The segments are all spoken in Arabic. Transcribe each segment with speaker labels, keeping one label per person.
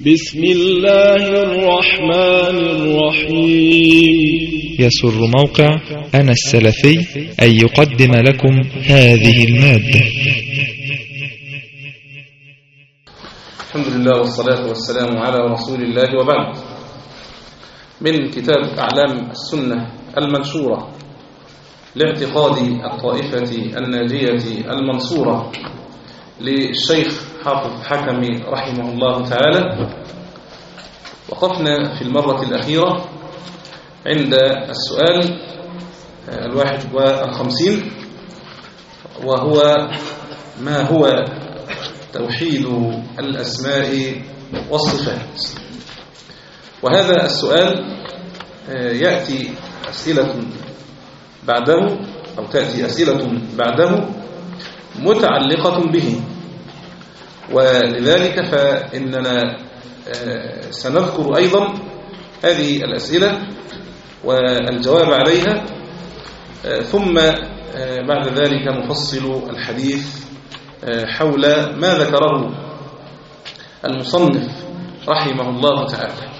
Speaker 1: بسم الله الرحمن الرحيم.
Speaker 2: يسر موقع أنا السلفي أن يقدم لكم هذه المادة.
Speaker 3: الحمد لله والصلاة والسلام على رسول الله وبعد. من كتاب أعلام السنة المنشورة لاعتقاد الطائفة الناجية المنصورة. للشيخ حافظ حكمي رحمه الله تعالى. وقفنا في المرة الأخيرة عند السؤال الواحد والخمسين وهو ما هو توحيد الأسماء والصفات؟ وهذا السؤال يأتي أسئلة بعده أو تأتي أسئلة بعده متعلقة به. ولذلك فإننا سنذكر أيضا هذه الأسئلة والجواب عليها ثم بعد ذلك نفصل الحديث حول ما ذكره المصنف رحمه الله تعالى.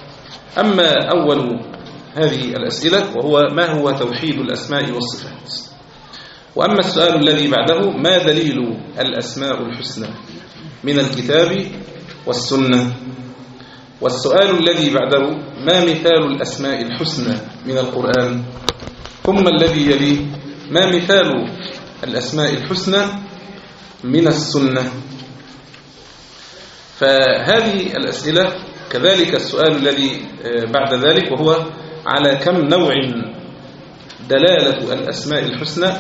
Speaker 3: أما أول هذه الأسئلة وهو ما هو توحيد الأسماء والصفات؟ وأما السؤال الذي بعده ما دليل الأسماء الحسنى؟ من الكتاب والسنة. والسؤال الذي بعده ما مثال الأسماء الحسنى من القرآن؟ ثم الذي يليه ما مثال الأسماء الحسنى من السنة؟ فهذه الأسئلة كذلك السؤال الذي بعد ذلك وهو على كم نوع دلالة الأسماء الحسنى؟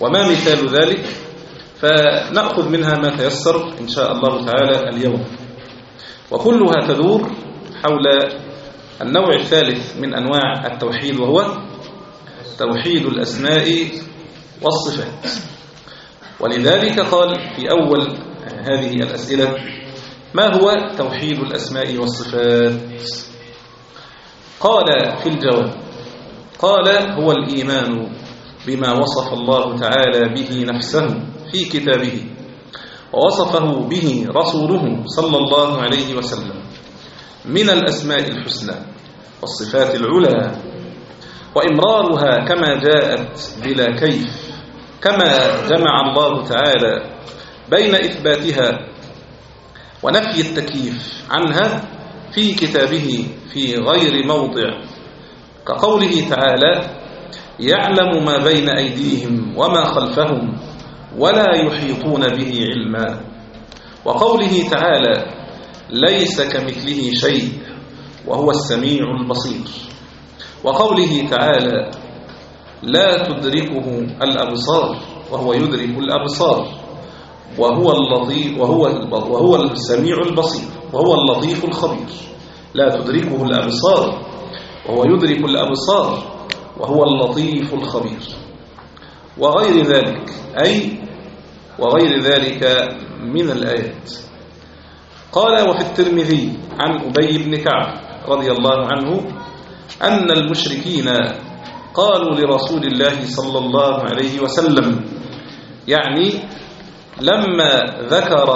Speaker 3: وما مثال ذلك؟ فنأخذ منها ما تيسر إن شاء الله تعالى اليوم. وكلها تدور حول النوع الثالث من أنواع التوحيد وهو توحيد الأسماء والصفات. ولذلك قال في أول هذه الأسئلة ما هو توحيد الأسماء والصفات؟ قال في الجواب قال هو الإيمان بما وصف الله تعالى به نفسه. في كتابه. ووصفه به رسوله صلى الله عليه وسلم. من الأسماء الحسنى والصفات العلى. وإمرارها كما جاءت بلا كيف. كما جمع الله تعالى بين إثباتها ونفي التكييف عنها في كتابه في غير موضع. كقوله تعالى يعلم ما بين أيديهم وما خلفهم. ولا يحيطون به علما. وقوله تعالى ليس كمثله شيء وهو السميع البصير. وقوله تعالى لا تدركه الأبصار وهو يدرك الأبصار. وهو اللطيف وهو وهو السميع البصير وهو اللطيف الخبير. لا تدركه الأبصار وهو يدرك الأبصار وهو اللطيف الخبير. وغير ذلك أي وغير ذلك من الآيات. قال وفي الترمذي عن أبي بن كعب رضي الله عنه أن المشركين قالوا لرسول الله صلى الله عليه وسلم يعني لما ذكر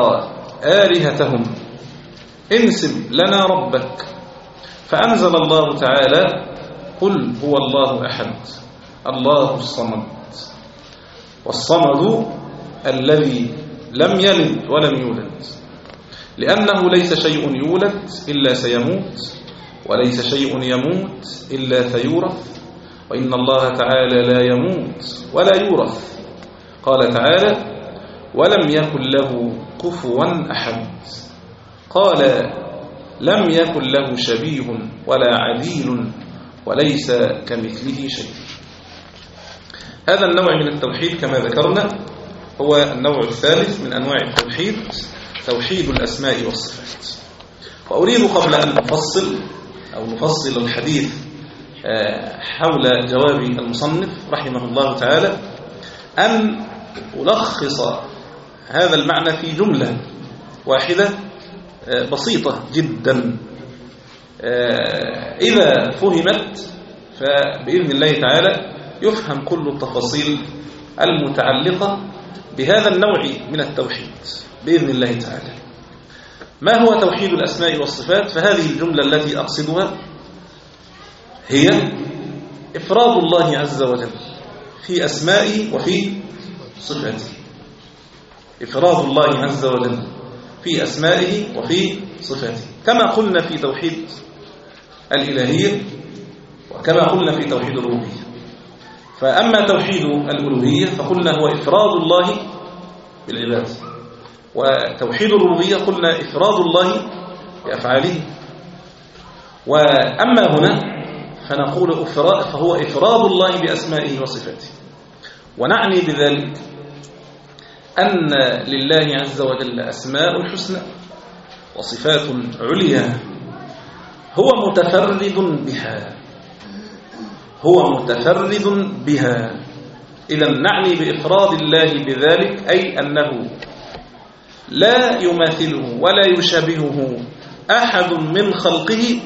Speaker 3: آلهتهم انسب لنا ربك. فأنزل الله تعالى قل هو الله أحد الله الصمد. والصمد الذي لم يلد ولم يولد. لأنه ليس شيء يولد إلا سيموت وليس شيء يموت إلا سيورث. وإن الله تعالى لا يموت ولا يورث. قال تعالى ولم يكن له كفوا أحد. قال لم يكن له شبيه ولا عديل وليس كمثله شيء. هذا النوع من التوحيد كما ذكرنا هو النوع الثالث من أنواع التوحيد توحيد الأسماء والصفات. وأريد قبل أن نفصل أو نفصل الحديث حول جواب المصنف رحمه الله تعالى أن ألخص هذا المعنى في جملة واحدة بسيطة جدا. إذا فهمت فبإذن الله تعالى يفهم كل التفاصيل المتعلقة بهذا النوع من التوحيد بإذن الله تعالى. ما هو توحيد الأسماء والصفات؟ فهذه الجملة التي أقصدها هي إفراد الله عز وجل في أسمائه وفي صفاته. إفراد الله عز وجل في أسمائه وفي صفاته. كما قلنا في توحيد الإلهية وكما قلنا في توحيد الربوبية. فأما توحيد الألوهية فقلنا هو إفراد الله بالعباد. وتوحيد الربوبية قلنا إفراد الله بأفعاله. وأما هنا فنقول إفراد فهو إفراد الله بأسمائه وصفاته. ونعني بذلك أن لله عز وجل أسماء حسنى وصفات عليا. هو متفرد بها. هو متفرد بها. إذا نعني بإفراد الله بذلك أي أنه لا يماثله ولا يشابهه أحد من خلقه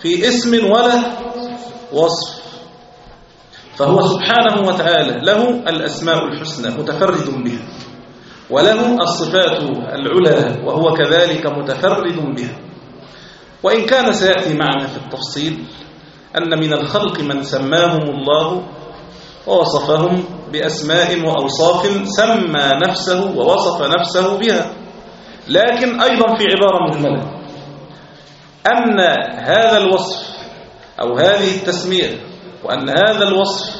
Speaker 3: في اسم ولا وصف. فهو سبحانه وتعالى له الأسماء الحسنى متفرد بها. وله الصفات العلى وهو كذلك متفرد بها. وإن كان سيأتي معنا في التفصيل أن من الخلق من سماهم الله ووصفهم بأسماء وأوصاف سمى نفسه ووصف نفسه بها. لكن أيضا في عبارة مجملة أن هذا الوصف أو هذه التسمية وأن هذا الوصف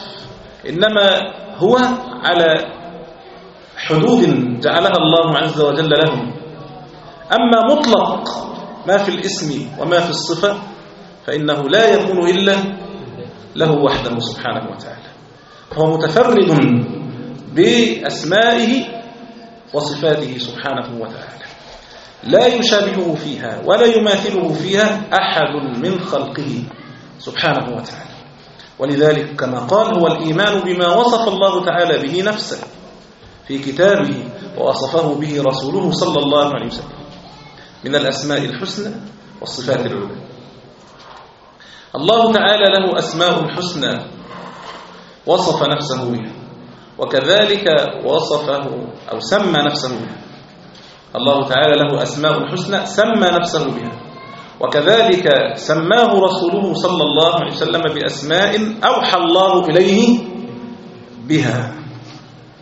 Speaker 3: إنما هو على حدود جعلها الله عز وجل لهم. أما مطلق ما في الاسم وما في الصفة فإنه لا يكون إلا له وحده سبحانه وتعالى. هو متفرد بأسمائه وصفاته سبحانه وتعالى. لا يشابهه فيها ولا يماثله فيها أحد من خلقه سبحانه وتعالى. ولذلك كما قال هو الإيمان بما وصف الله تعالى به نفسه في كتابه ووصفه به رسوله صلى الله عليه وسلم من الأسماء الحسنى والصفات العلى الله تعالى له أسماء حسنى وصف نفسه بها وكذلك وصفه أو سمى نفسه بها. الله تعالى له أسماء حسنى سمى نفسه بها. وكذلك سماه رسوله صلى الله عليه وسلم بأسماء أوحى الله إليه بها.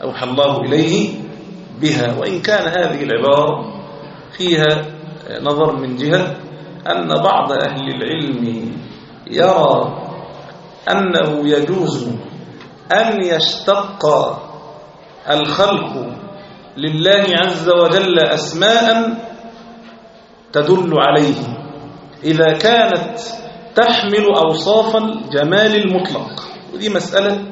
Speaker 3: أوحى الله إليه بها. وإن كان هذه العبارة فيها نظر من جهة أن بعض أهل العلم يرى أنه يجوز أن يشتق الخلق لله عز وجل أسماء تدل عليه إذا كانت تحمل أوصاف الجمال المطلق. ودي مسألة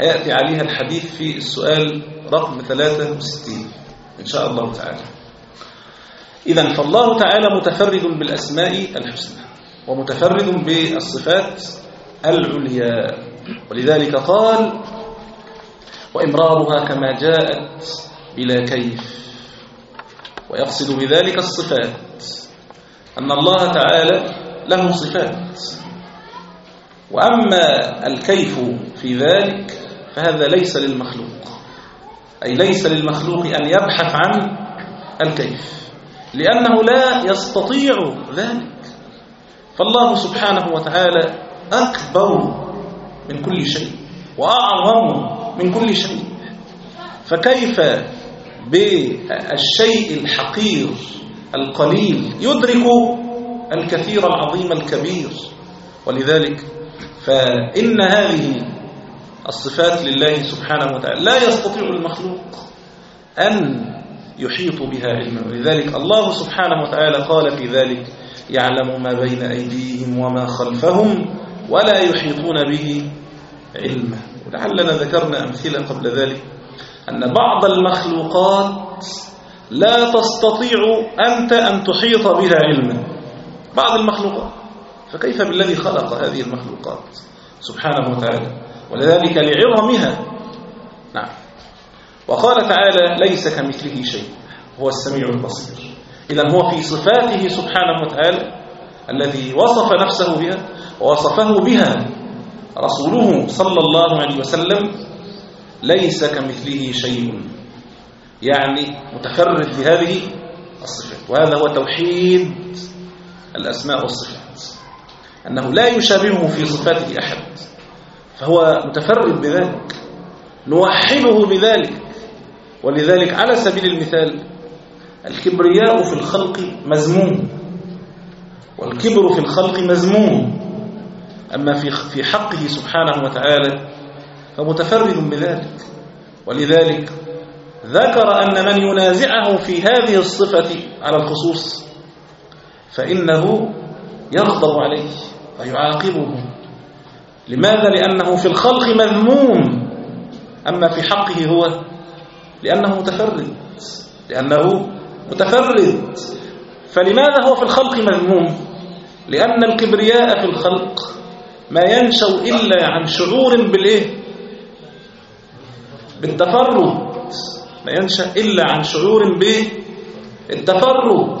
Speaker 3: هيأتي عليها الحديث في السؤال رقم 63 إن شاء الله تعالى. إذا فالله تعالى متفرد بالأسماء الحسنى. ومتفرد بالصفات العليا. ولذلك قال وإمرارها كما جاءت بلا كيف. ويقصد بذلك الصفات أن الله تعالى له صفات. وأما الكيف في ذلك فهذا ليس للمخلوق أي ليس للمخلوق أن يبحث عن الكيف لأنه لا يستطيع ذلك. فالله سبحانه وتعالى أكبر من كل شيء وأعظم من كل شيء. فكيف بالشيء الحقير القليل يدرك الكثير العظيم الكبير؟ ولذلك فإن هذه الصفات لله سبحانه وتعالى لا يستطيع المخلوق أن يحيط بها علما. ولذلك الله سبحانه وتعالى قال في ذلك يعلم ما بين أيديهم وما خلفهم ولا يحيطون به علما. ولعلنا ذكرنا أمثلة قبل ذلك أن بعض المخلوقات لا تستطيع أنت أن تحيط بها علما. بعض المخلوقات. فكيف بالذي خلق هذه المخلوقات؟ سبحانه وتعالى. ولذلك لعظمها. نعم. وقال تعالى ليس كمثله شيء. هو السميع البصير. إذا هو في صفاته سبحانه وتعالى الذي وصف نفسه بها ووصفه بها رسوله صلى الله عليه وسلم ليس كمثله شيء. يعني متفرد بهذه الصفات. وهذا هو توحيد الأسماء والصفات. أنه لا يشابهه في صفاته أحد. فهو متفرد بذلك. نوحده بذلك. ولذلك على سبيل المثال الكبرياء في الخلق مذموم. والكبر في الخلق مذموم. أما في في حقه سبحانه وتعالى فمتفرد بذلك. ولذلك ذكر أن من ينازعه في هذه الصفة على الخصوص فإنه يغضب عليه ويعاقبه. لماذا؟ لأنه في الخلق مذموم. أما في حقه هو لأنه متفرد. لأنه متفرد. فلماذا هو في الخلق مذموم؟ لأن الكبرياء في الخلق ما ينشأ إلا عن شعور بالإيه؟ بالتفرد. ما ينشأ إلا عن شعور بالتفرد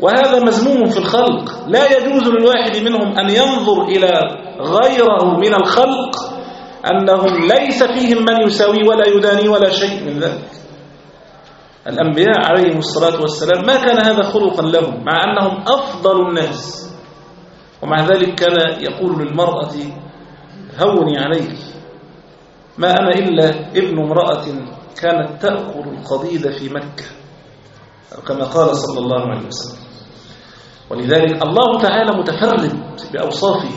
Speaker 3: وهذا مذموم في الخلق. لا يجوز للواحد منهم أن ينظر إلى غيره من الخلق أنهم ليس فيهم من يساوي ولا يداني ولا شيء من ذلك. الأنبياء عليهم الصلاة والسلام ما كان هذا خلقا لهم مع أنهم أفضل الناس. ومع ذلك كان يقول للمرأة هوني عليك. ما أنا إلا ابن امرأة كانت تأكل القضيد في مكة كما قال صلى الله عليه وسلم. ولذلك الله تعالى متفرد بأوصافه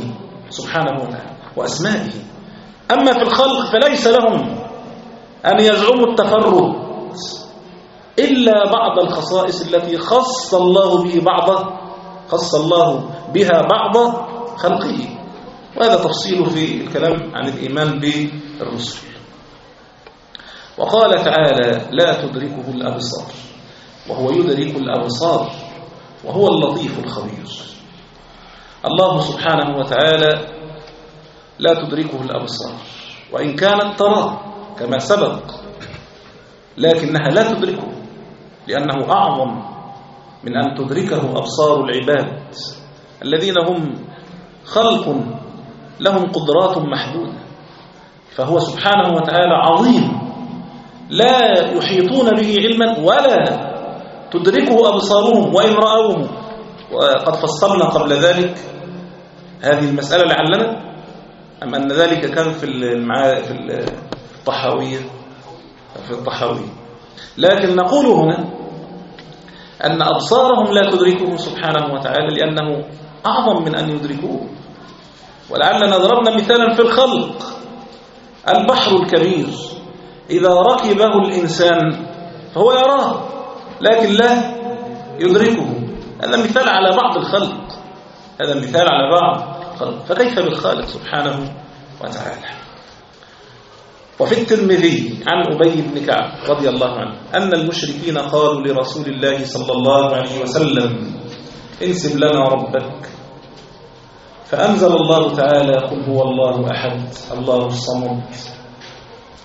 Speaker 3: سبحانه وتعالى وأسمائه. أما في الخلق فليس لهم أن يزعموا التفرد. إلا بعض الخصائص التي خص الله به بعض خص الله بها بعض خلقه. وهذا تفصيل في الكلام عن الإيمان بالرسل. وقال تعالى لا تدركه الأبصار وهو يدرك الأبصار وهو اللطيف الخبير. الله سبحانه وتعالى لا تدركه الأبصار وإن كانت تراه كما سبق لكنها لا تدركه. لأنه أعظم من أن تدركه أبصار العباد الذين هم خلق لهم قدرات محدودة. فهو سبحانه وتعالى عظيم. لا يحيطون به علما ولا تدركه أبصارهم وإن رأوه وقد فصلنا قبل ذلك هذه المسألة لعلنا. أم أن ذلك كان في. في الطحاوية في الطحاوية لكن نقول هنا أن أبصارهم لا تدركه سبحانه وتعالى لأنه أعظم من أن يدركوه. ولعلنا ضربنا مثالا في الخلق. البحر الكبير. إذا ركبه الإنسان فهو يراه لكن لا يدركه. هذا مثال على بعض الخلق. هذا مثال على بعض الخلق. فكيف بالخالق سبحانه وتعالى؟ وفي الترمذي عن أبي بن كعب رضي الله عنه أن المشركين قالوا لرسول الله صلى الله عليه وسلم انسب لنا ربك. فأنزل الله تعالى قل هو الله أحد الله الصمد.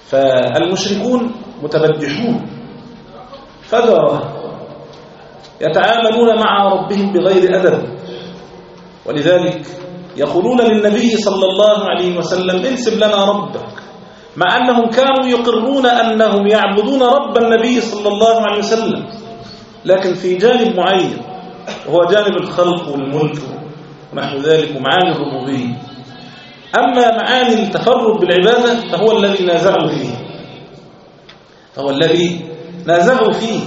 Speaker 3: فالمشركون متبجحون. فجرة يتعاملون مع ربهم بغير أدب. ولذلك يقولون للنبي صلى الله عليه وسلم انسب لنا ربك. مع أنهم كانوا يقرون أنهم يعبدون رب النبي صلى الله عليه وسلم. لكن في جانب معين وهو جانب الخلق والملك ونحو ذلك ومعاني الربوبية. أما معاني التفرد بالعبادة فهو الذي نازعوا فيه. فهو الذي نازعوا فيه.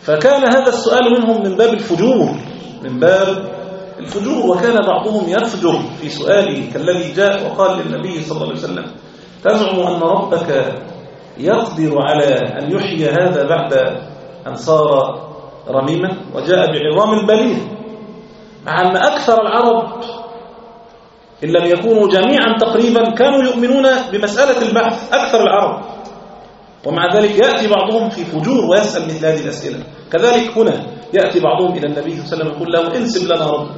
Speaker 3: فكان هذا السؤال منهم من باب الفجور من باب الفجور. وكان بعضهم يفجر في سؤاله كالذي جاء وقال للنبي صلى الله عليه وسلم. تزعم أن ربك يقدر على أن يحيي هذا بعد أن صار رميما وجاء بعظام بليغ مع أن أكثر العرب إن لم يكونوا جميعا تقريبا كانوا يؤمنون بمسألة البعث أكثر العرب. ومع ذلك يأتي بعضهم في فجور ويسأل مثل هذه الأسئلة. كذلك هنا يأتي بعضهم إلى النبي صلى الله عليه وسلم يقول له انسب لنا ربك.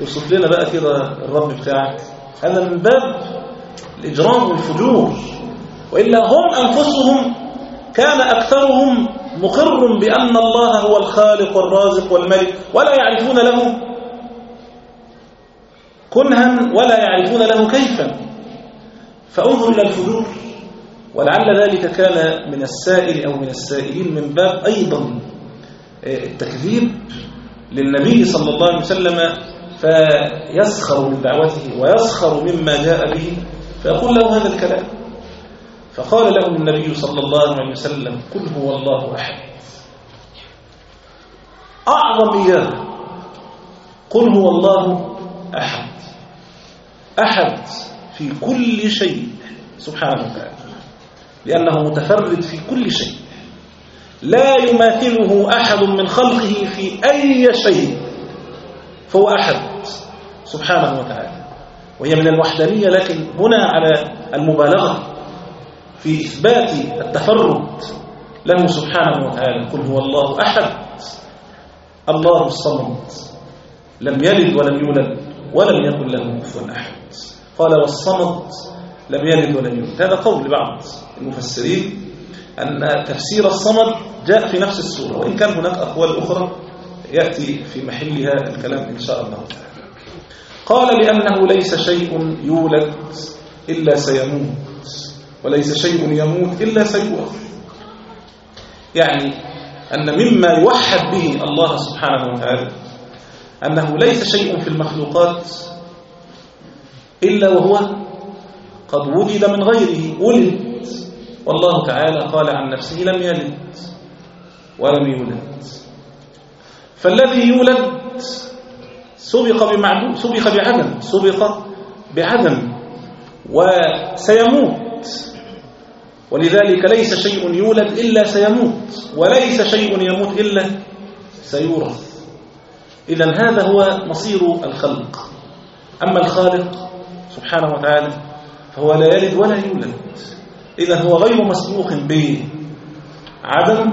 Speaker 3: يوصف لنا بقى كده الرب بتاعك. هذا من باب الإجرام والفجور. وإلا هم أنفسهم كان أكثرهم مقر بأن الله هو الخالق والرازق والملك ولا يعرفون له كنها ولا يعرفون له كيفا. فأنظر إلى الفجور ولعل ذلك كان من السائل أو من السائلين من باب أيضا التكذيب للنبي صلى الله عليه وسلم فيسخر من دعوته ويسخر مما جاء به فيقول له هذا الكلام. فقال له النبي صلى الله عليه وسلم قل هو الله أحد. أعظم إياه قل هو الله أحد. أحد في كل شيء سبحانه وتعالى. لأنه متفرد في كل شيء. لا يماثله أحد من خلقه في أي شيء فهو أحد سبحانه وتعالى. وهي من الوحدانية لكن هنا على المبالغة في إثبات التفرد له سبحانه وتعالى. قل هو الله أحد. الله الصمد. لم يلد ولم يولد ولم يكن له كفوا أحد. قال والصمد لم يلد ولم يولد. هذا قول بعض المفسرين أن تفسير الصمد جاء في نفس السورة وإن كان هناك أقوال أخرى يأتي في محلها الكلام إن شاء الله تعالى. قال لأنه ليس شيء يولد إلا سيموت وليس شيء يموت إلا سيورث يعني أن مما يوحد به الله سبحانه وتعالى أنه ليس شيء في المخلوقات إلا وهو قد وجد من غيره ولد. والله تعالى قال عن نفسه لم يلد ولم يولد. فالذي يولد سبق بمعدوم سبق بعدم سبق بعدم. وسيموت. ولذلك ليس شيء يولد إلا سيموت. وليس شيء يموت إلا سيورث. إذا هذا هو مصير الخلق. أما الخالق سبحانه وتعالى فهو لا يلد ولا يولد. إذا هو غير مسبوق بعدم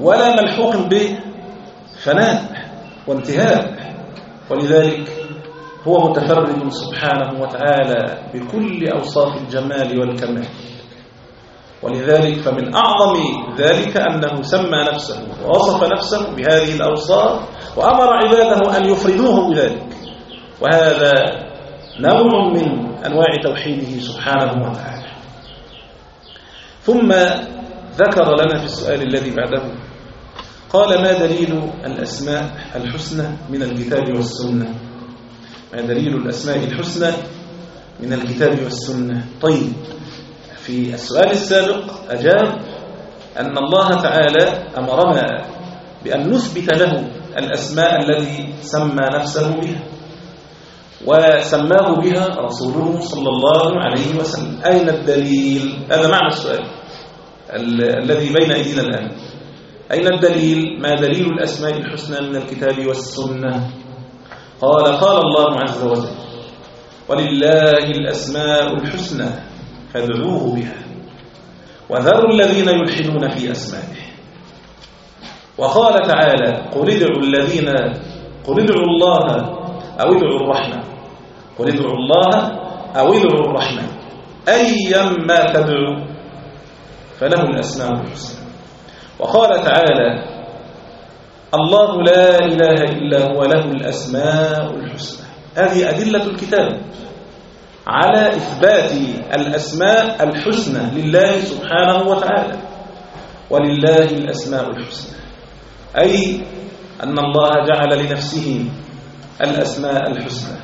Speaker 3: ولا ملحوق بفناء وانتهاء. ولذلك هو متفرد سبحانه وتعالى بكل أوصاف الجمال والكمال. ولذلك فمن أعظم ذلك أنه سمى نفسه ووصف نفسه بهذه الأوصاف وأمر عباده أن يفردوه بذلك. وهذا نوع من أنواع توحيده سبحانه وتعالى. ثم ذكر لنا في السؤال الذي بعده قال ما دليل الأسماء الحسنى من الكتاب والسنة؟ ما دليل الأسماء الحسنى من الكتاب والسنة؟ طيب في السؤال السابق أجاب أن الله تعالى أمرنا بأن نثبت له الأسماء التي سمى نفسه بها وسماه بها رسوله صلى الله عليه وسلم. أين الدليل؟ هذا معنى السؤال الذي بين أيدينا الآن. أين الدليل؟ ما دليل الأسماء الحسنى من الكتاب والسنة؟ قال قال الله عز وجل ولله الأسماء الحسنى فادعوه بها وذروا الذين يلحدون في أسمائه وقال تعالى قل ادعوا الذين قل ادعوا الله أو ادعوا الرحمن قل ادعوا الله أو ادعوا الرحمن أيما تدعوا فله الأسماء الحسنى وقال تعالى الله لا إله إلا هو له الأسماء الحسنى. هذه أدلة الكتاب على إثبات الأسماء الحسنى لله سبحانه وتعالى ولله الأسماء الحسنى أي أن الله جعل لنفسه الأسماء الحسنى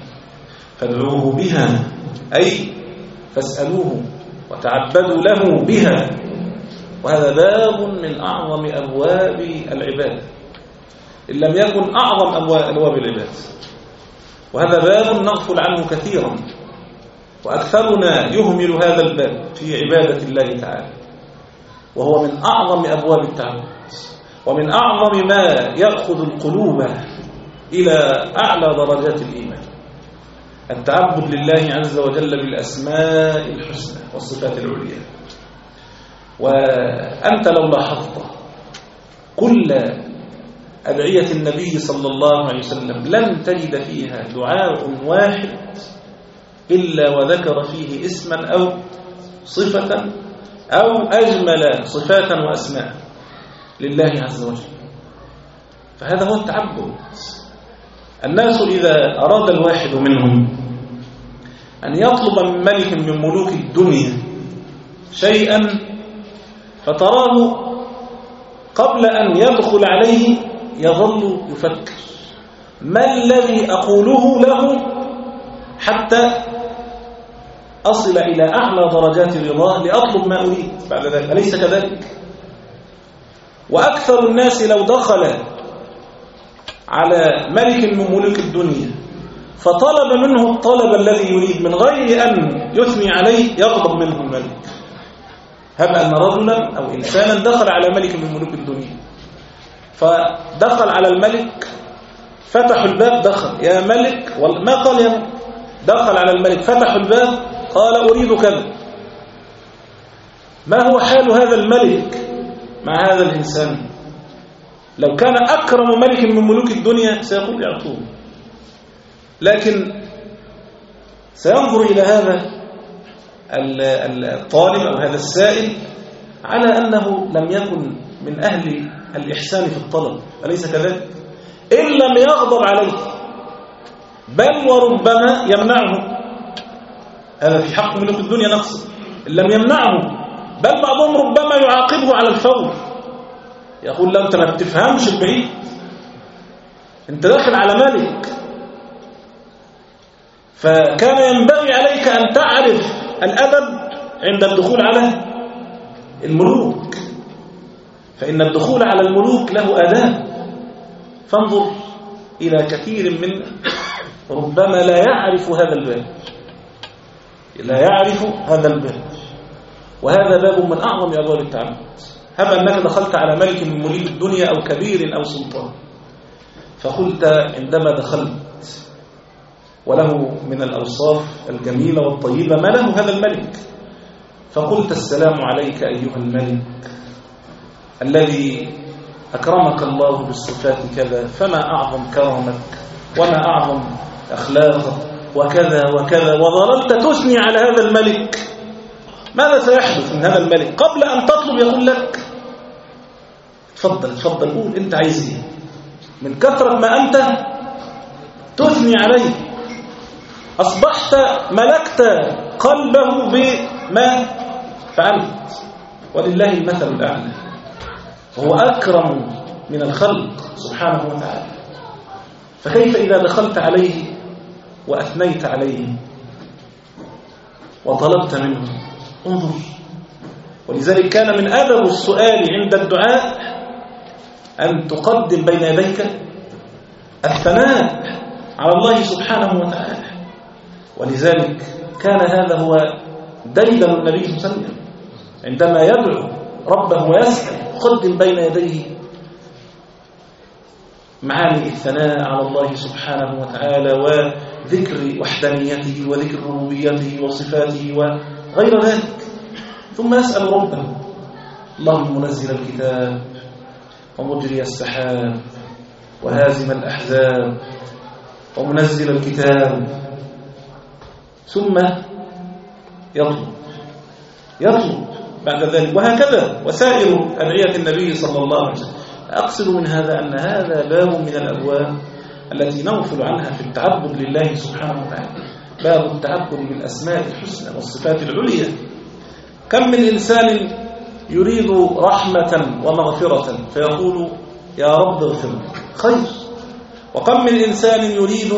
Speaker 3: فادعوه بها أي فاسألوه وتعبدوا له بها. وهذا باب من أعظم أبواب العبادة إن لم يكن أعظم أبواب العبادة وهذا باب نغفل عنه كثيرا. وأكثرنا يهمل هذا الباب في عبادة الله تعالى. وهو من أعظم أبواب التعبد. ومن أعظم ما يأخذ القلوب إلى أعلى درجات الإيمان. التعبد لله عز وجل بالأسماء الحسنى والصفات العليا. وأنت لو لاحظت كل أدعية النبي صلى الله عليه وسلم لم تجد فيها دعاء واحد إلا وذكر فيه اسما أو صفة أو أجمل صفات وأسماء لله عز وجل. فهذا هو التعبد. الناس إذا أراد الواحد منهم أن يطلب من ملك من ملوك الدنيا شيئا فتراه قبل أن يدخل عليه يظل يفكر. ما الذي أقوله له حتى أصل إلى أعلى درجات الرضا لأطلب ما أريد؟ بعد ذلك أليس كذلك؟ وأكثر الناس لو دخل على ملك من ملوك الدنيا فطلب منه الطلب الذي يريد من غير أن يثني عليه يغضب منه الملك. هب أن رجلا أو إنسانا دخل على ملك من ملوك الدنيا. فدخل على الملك فتحوا الباب دخل. يا ملك ما قال يا دخل على الملك فتحوا الباب قال أريد كذا. ما هو حال هذا الملك مع هذا الإنسان؟ لو كان أكرم ملك من ملوك الدنيا سيقول يعطوه لكن سينظر إلى هذا الطالب أو هذا السائل على أنه لم يكن من أهل الإحسان في الطلب أليس كذلك؟ إن لم يغضب عليه بل وربما يمنعه. هذا في حق ملوك الدنيا نقص إن لم يمنعه بل بعضهم ربما يعاقبه على الفور. يقول لا أنت ما بتفهمش البعيد أنت داخل على ملك فكان ينبغي عليك أن تعرف الأدب عند الدخول على الملوك. فإن الدخول على الملوك له أداب فانظر إلى كثير من ربما لا يعرف هذا الباب. لا يعرف هذا الباب. وهذا باب من أعظم أبواب التعبد. هب أنك دخلت على ملك من مليك الدنيا أو كبير أو سلطان. فقلت عندما دخلت وله من الأوصاف الجميلة والطيبة ما له هذا الملك؟ فقلت السلام عليك أيها الملك الذي أكرمك الله بالصفات كذا فما أعظم كرمك؟ وما أعظم أخلاقك؟ وكذا وكذا. وظللت تثني على هذا الملك. ماذا سيحدث من هذا الملك؟ قبل أن تطلب يقول لك تفضل تفضل قول أنت عايز إيه؟ من كثرة ما أنت تثني عليه. أصبحت ملكت قلبه بما فعلت. ولله المثل الأعلى. وهو أكرم من الخلق سبحانه وتعالى. فكيف إذا دخلت عليه وأثنيت عليه وطلبت منه؟ انظر. ولذلك كان من أدب السؤال عند الدعاء أن تقدم بين يديك الثناء على الله سبحانه وتعالى. ولذلك كان هذا هو ديدن النبي صلى الله عليه وسلم. عندما يدعو ربه ويسأل يقدم بين يديه معاني الثناء على الله سبحانه وتعالى وذكر وحدانيته وذكر ربوبيته وصفاته وغير ذلك. ثم يسأل ربه اللهم منزل الكتاب ومجري السحاب وهازم الأحزاب ومنزل الكتاب ثم يطلب يطلب بعد ذلك. وهكذا وسائر أدعية النبي صلى الله عليه وسلم. أقصد من هذا أن هذا باب من الأبواب التي نغفل عنها في التعبد لله سبحانه وتعالى. باب التعبد بالأسماء الحسنى والصفات العليا. كم من إنسان يريد رحمة ومغفرة فيقول يا رب اغفر خير. وكم من إنسان يريد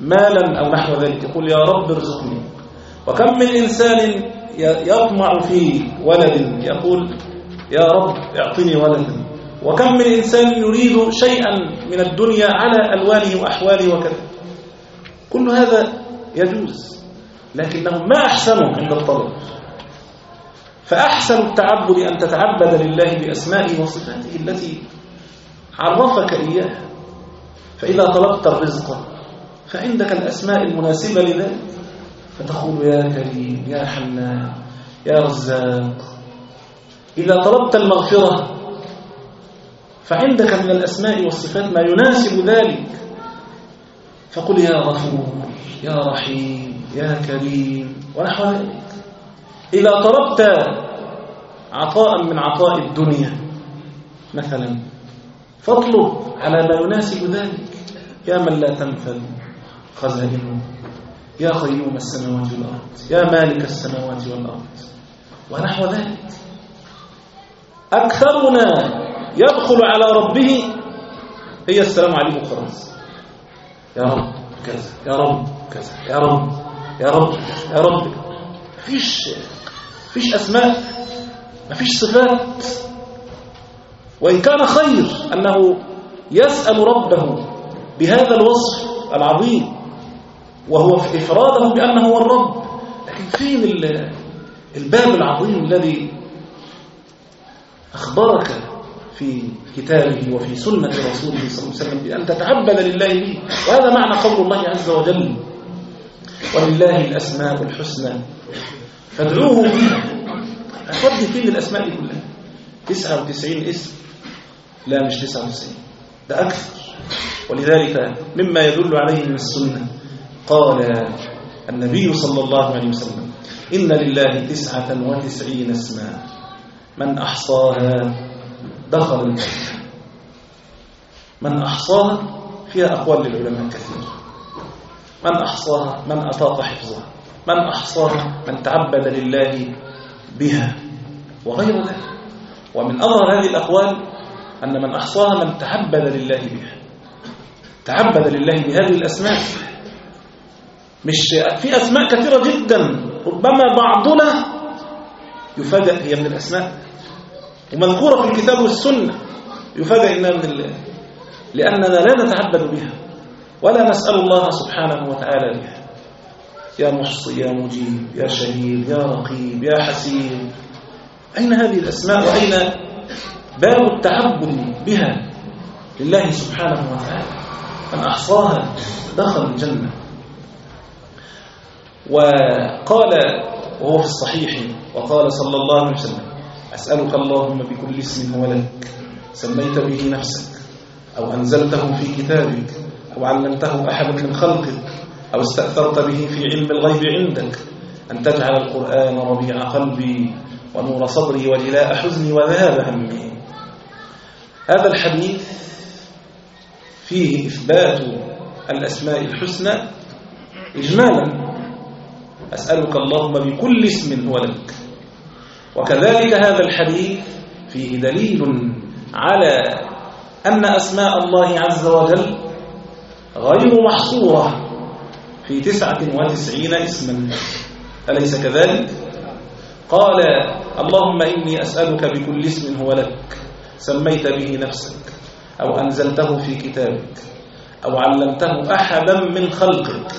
Speaker 3: مالا أو نحو ذلك. يقول يا رب ارزقني. وكم من إنسان يطمع في ولد يقول يا رب اعطني ولدا. وكم من إنسان يريد شيئا من الدنيا على ألوانه وأحواله وكذا. كل هذا يجوز لكنه ما أحسنه عند الطلب. فأحسن التعبد أن تتعبد لله بأسمائه وصفاته التي عرفك إياها. فإذا طلبت الرزق فعندك الأسماء المناسبة لذلك. فتقول يا كريم يا حنان يا رزاق إذا طلبت المغفرة فعندك من الأسماء والصفات ما يناسب ذلك. فقل يا غفور يا رحيم يا كريم ونحو ذلك. إذا طلبت عطاء من عطاء الدنيا مثلا فاطلب على ما يناسب ذلك. يا من لا تنفذ. خزائنه يا قيوم السماوات والأرض يا مالك السماوات والأرض. ونحو ذلك. أكثرنا يدخل على ربه. هي السلام عليكم خلاص يا رب كذا يا رب كذا يا رب يا رب يا رب. مفيش مفيش أسماء مفيش صفات. وإن كان خير أنه يسأل ربه بهذا الوصف العظيم. وهو إفراده بأنه هو الرب. لكن فين الباب العظيم الذي أخبرك في كتابه وفي سنة رسوله صلى الله عليه وسلم بأن تتعبد لله به وهذا معنى قول الله عز وجل ولله الأسماء الحسنى. فادعوه بها أفضل فين الأسماء دي كلها 99 اسم. لا مش 99 ده أكثر. ولذلك مما يدل عليه من السنة. قال النبي صلى الله عليه وسلم إن لله تسعة وتسعين اسما من أحصاها دخل الجنة. من أحصاها فيها أقوال للعلماء كثير من أحصاها من أطاق حفظها. من أحصاها من تعبد لله بها وغير ذلك. ومن أظهر هذه الأقوال أن من أحصاها من تعبد لله بها. تعبد لله بهذه الأسماء. مش في أسماء كثيرة جدا ربما بعضنا يفاجأ هي من الأسماء. ومذكورة في الكتاب والسنة يفاجأ إنها من الله لأننا لا نتعبد بها ولا نسأل الله سبحانه وتعالى بها. يا محصي يا مجيب يا شهيد يا رقيب يا حسيب أين هذه الأسماء؟ وأين باب التعبد بها؟ لله سبحانه وتعالى. من أحصاها دخل الجنة. وقال وهو في الصحيح وقال صلى الله عليه وسلم أسألك اللهم بكل اسم هو لك سميت به نفسك أو أنزلته في كتابك أو علمته أحد من خلقك أو استأثرت به في علم الغيب عندك أن تجعل القرآن ربيع قلبي ونور صدري وجلاء حزني وذهاب همي. هذا الحديث فيه إثبات الأسماء الحسنى إجمالا. أسألك اللهم بكل اسم هو لك. وكذلك هذا الحديث فيه دليل على أن أسماء الله عز وجل غير محصورة في تسعة وتسعين اسما. أليس كذلك؟ قال اللهم إني أسألك بكل اسم هو لك. سميت به نفسك أو أنزلته في كتابك أو علمته أحدا من خلقك.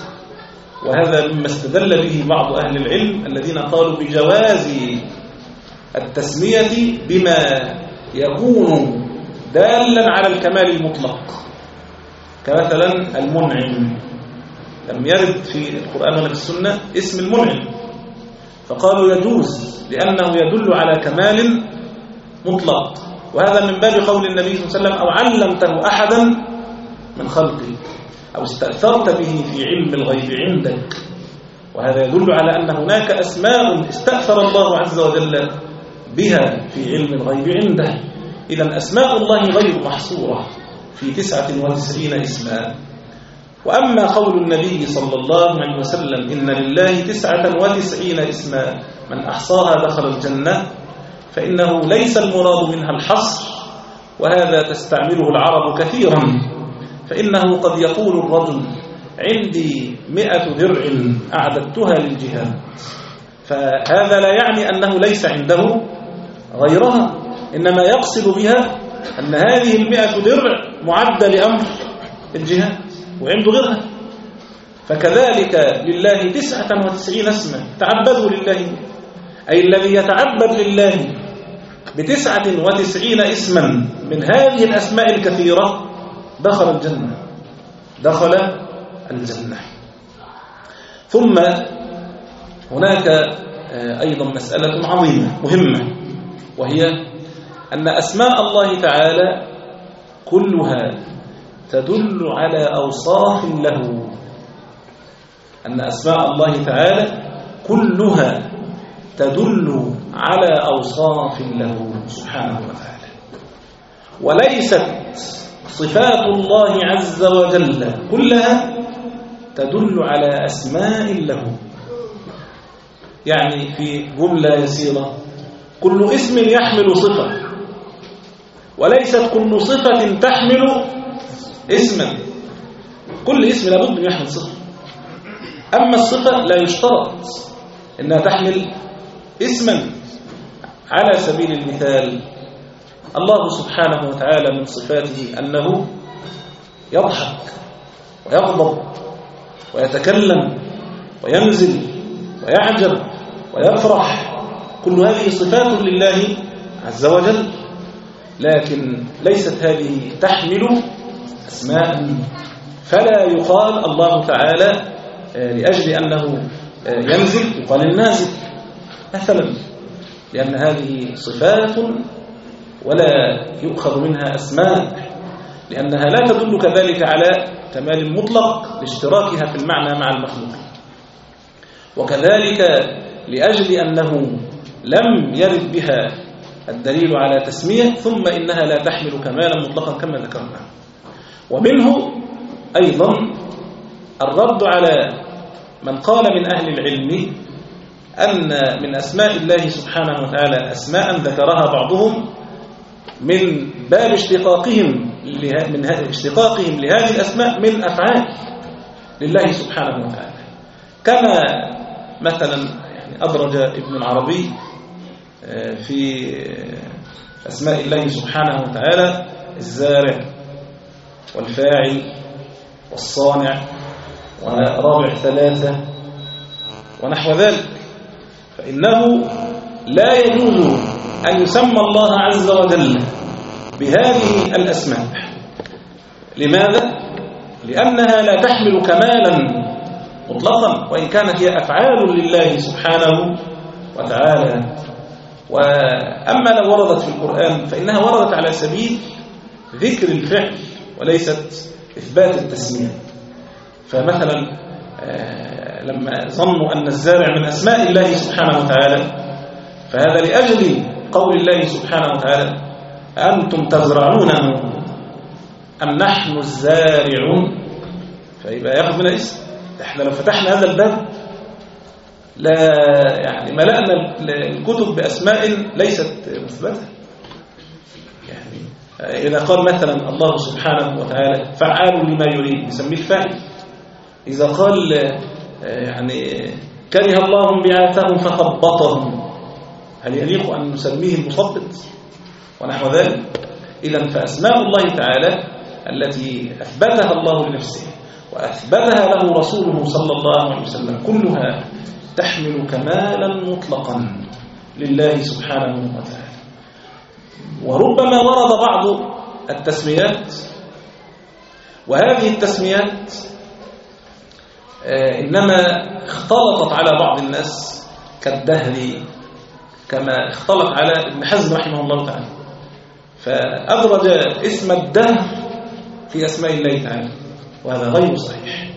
Speaker 3: وهذا مما استدل به بعض أهل العلم الذين قالوا بجواز التسمية بما يكون دالا على الكمال المطلق. كمثلا المنعم. لم يرد في القرآن ولا في السنة اسم المنعم. فقالوا يجوز لأنه يدل على كمال مطلق. وهذا من باب قول النبي صلى الله عليه وسلم أو علمته أحدا من خلقك أو استأثرت به في علم الغيب عندك. وهذا يدل على أن هناك أسماء استأثر الله عز وجل بها في علم الغيب عنده. إذا أسماء الله غير محصورة في تسعة وتسعين اسما. وأما قول النبي صلى الله عليه وسلم إن لله تسعة وتسعين اسما من أحصاها دخل الجنة فإنه ليس المراد منها الحصر وهذا تستعمله العرب كثيرا. فإنه قد يقول الرجل عندي مئة درع أعددتها للجهاد. فهذا لا يعني أنه ليس عنده غيرها إنما يقصد بها أن هذه المئة درع معدة لأمر الجهاد وعنده غيرها. فكذلك لله تسعة وتسعين اسما تعبدوا لله أي الذي يتعبد لله بتسعة وتسعين اسما من هذه الأسماء الكثيرة. دخل الجنة. دخل الجنة. ثم هناك أيضا مسألة عظيمة مهمة وهي أن أسماء الله تعالى كلها تدل على أوصاف له. أن أسماء الله تعالى كلها تدل على أوصاف له سبحانه وتعالى. وليست صفات الله عز وجل كلها تدل على أسماء له. يعني في جملة يسيرة كل اسم يحمل صفة وليست كل صفة تحمل اسما. كل اسم لابد من يحمل صفة. أما الصفة لا يشترط أنها تحمل اسما. على سبيل المثال الله سبحانه وتعالى من صفاته أنه يضحك ويغضب ويتكلم وينزل ويعجب ويفرح. كل هذه صفات لله عز وجل لكن ليست هذه تحمل أسماء. فلا يقال الله تعالى لأجل أنه ينزل يقال النازل. مثلا لأن هذه صفات ولا يؤخذ منها أسماء لأنها لا تدل كذلك على كمال مطلق لاشتراكها في المعنى مع المخلوق. وكذلك لأجل أنه لم يرد بها الدليل على تسمية ثم إنها لا تحمل كمالا مطلقا كما ذكرنا. ومنه أيضا الرد على من قال من أهل العلم أن من أسماء الله سبحانه وتعالى أسماء ذكرها بعضهم من باب اشتقاقهم من اشتقاقهم لهذه الأسماء من أفعال لله سبحانه وتعالى. كما مثلا يعني أدرج ابن العربي في أسماء الله سبحانه وتعالى الزارع والفاعل والصانع ورابع ثلاثة ونحو ذلك. فإنه لا يجوز أن يسمى الله عز وجل بهذه الأسماء. لماذا؟ لأنها لا تحمل كمالا مطلقا وإن كانت هي أفعال لله سبحانه وتعالى. وأما لو وردت في القرآن فإنها وردت على سبيل ذكر الفعل وليست إثبات التسمية. فمثلا لما ظنوا أن الزارع من أسماء الله سبحانه وتعالى فهذا لأجل قول الله سبحانه وتعالى أنتم تزرعونه أم نحن الزارعون؟ فيبقى ياخذ من الاسم إحنا لو فتحنا هذا الباب لا يعني ملأنا الكتب بأسماء ليست مثبتة. يعني إذا قال مثلا الله سبحانه وتعالى فعال لما يريد يسميه الفاعل إذا قال يعني كره الله انبعاثهم فثبطهم. هل يليق أن نسميه المثبط ونحو ذلك. إذا فأسماء الله تعالى التي أثبتها الله لنفسه وأثبتها له رسوله صلى الله عليه وسلم كلها تحمل كمالا مطلقا لله سبحانه وتعالى. وربما ورد بعض التسميات وهذه التسميات إنما اختلطت على بعض الناس كالدهر. كما اختلط على ابن حزم رحمه الله تعالى. فأدرج اسم الدهر في أسماء الله تعالى وهذا غير صحيح.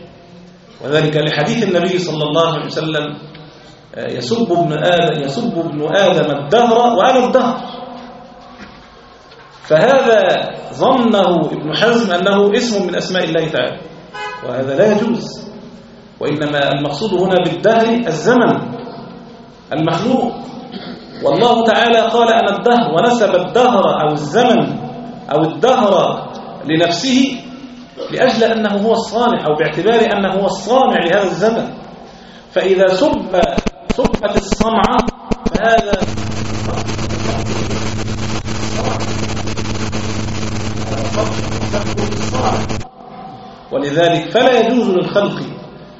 Speaker 3: وذلك لحديث النبي صلى الله عليه وسلم يسب ابن آدم يسب ابن آدم الدهر وأنا الدهر. فهذا ظنه ابن حزم أنه اسم من أسماء الله تعالى وهذا لا يجوز. وإنما المقصود هنا بالدهر الزمن المخلوق. والله تعالى قال أنا الدهر ونسب الدهر أو الزمن أو الدهر لنفسه لأجل أنه هو الصانع أو باعتبار أنه هو الصانع لهذا الزمن. فإذا سب سبت الصنعة فهذا ولذلك فلا يجوز للخلق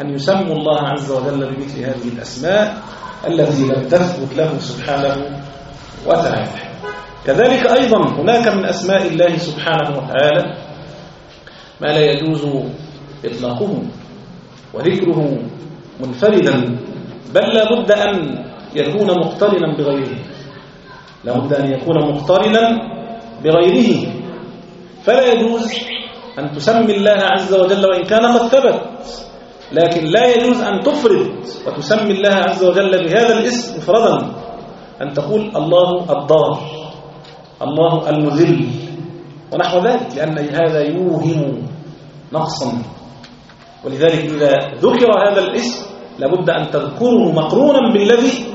Speaker 3: أن يسموا الله عز وجل بمثل هذه الأسماء التي لم تثبت له سبحانه وتعالى. كذلك أيضا هناك من أسماء الله سبحانه وتعالى ما لا يجوز إطلاقه وذكره منفردا بل لا بد أن يكون مقترنا بغيره. لا بد أن يكون مقترنا بغيره. فلا يجوز أن تسمي الله عز وجل وإن كان قد ثبت. لكن لا يجوز أن تفرد وتسمي الله عز وجل بهذا الاسم مفردا. أن تقول الله الضار الله المذل. ونحو ذلك لأن هذا يوهم نقصا. ولذلك إذا ذكر هذا الاسم لابد أن تذكره مقرونا بالذي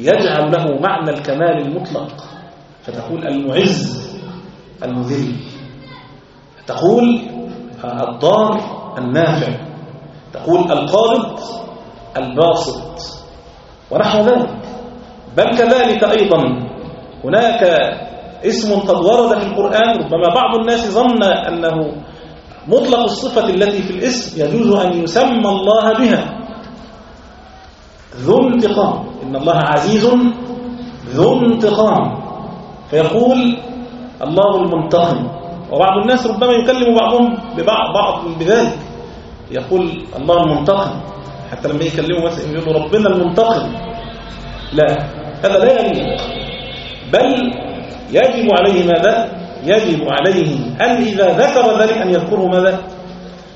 Speaker 3: يجعل له معنى الكمال المطلق. فتقول المعز المذل. تقول الضار النافع. تقول القابض الباسط. ونحو ذلك. بل كذلك أيضا. هناك اسم قد ورد في القرآن ربما بعض الناس ظن أنه مطلق الصفة التي في الاسم يجوز أن يسمى الله بها. ذو انتقام. إن الله عزيز ذو انتقام. فيقول الله المنتقم. وبعض الناس ربما يكلم بعضهم ببعض بعض بذلك. يقول الله المنتقم. حتى لما يكلموا مثلا يقولوا ربنا المنتقم. لا هذا لا يليق بل يجب عليه ماذا؟ يجب عليه أن إذا ذكر ذلك أن يذكره ماذا؟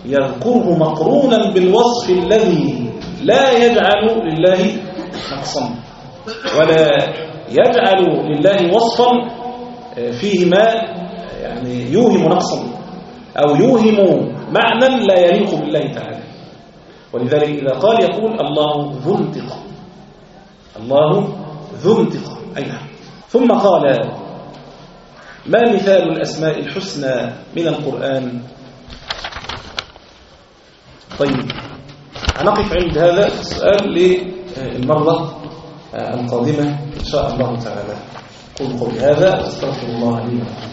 Speaker 3: يذكره مقرونا بالوصف الذي لا يجعل لله نقصا. ولا يجعل لله وصفا فيه ما يعني يوهم نقصا. أو يوهم معنى لا يليق بالله تعالى. ولذلك إذا قال يقول الله ذو انتقام. الله ذو انتقام. أي نعم. ثم قال ما مثال الأسماء الحسنى من القرآن؟ طيب هنقف عند هذا السؤال للمرة القادمة إن شاء الله تعالى. قل قولي هذا أستغفر الله لي ولكم.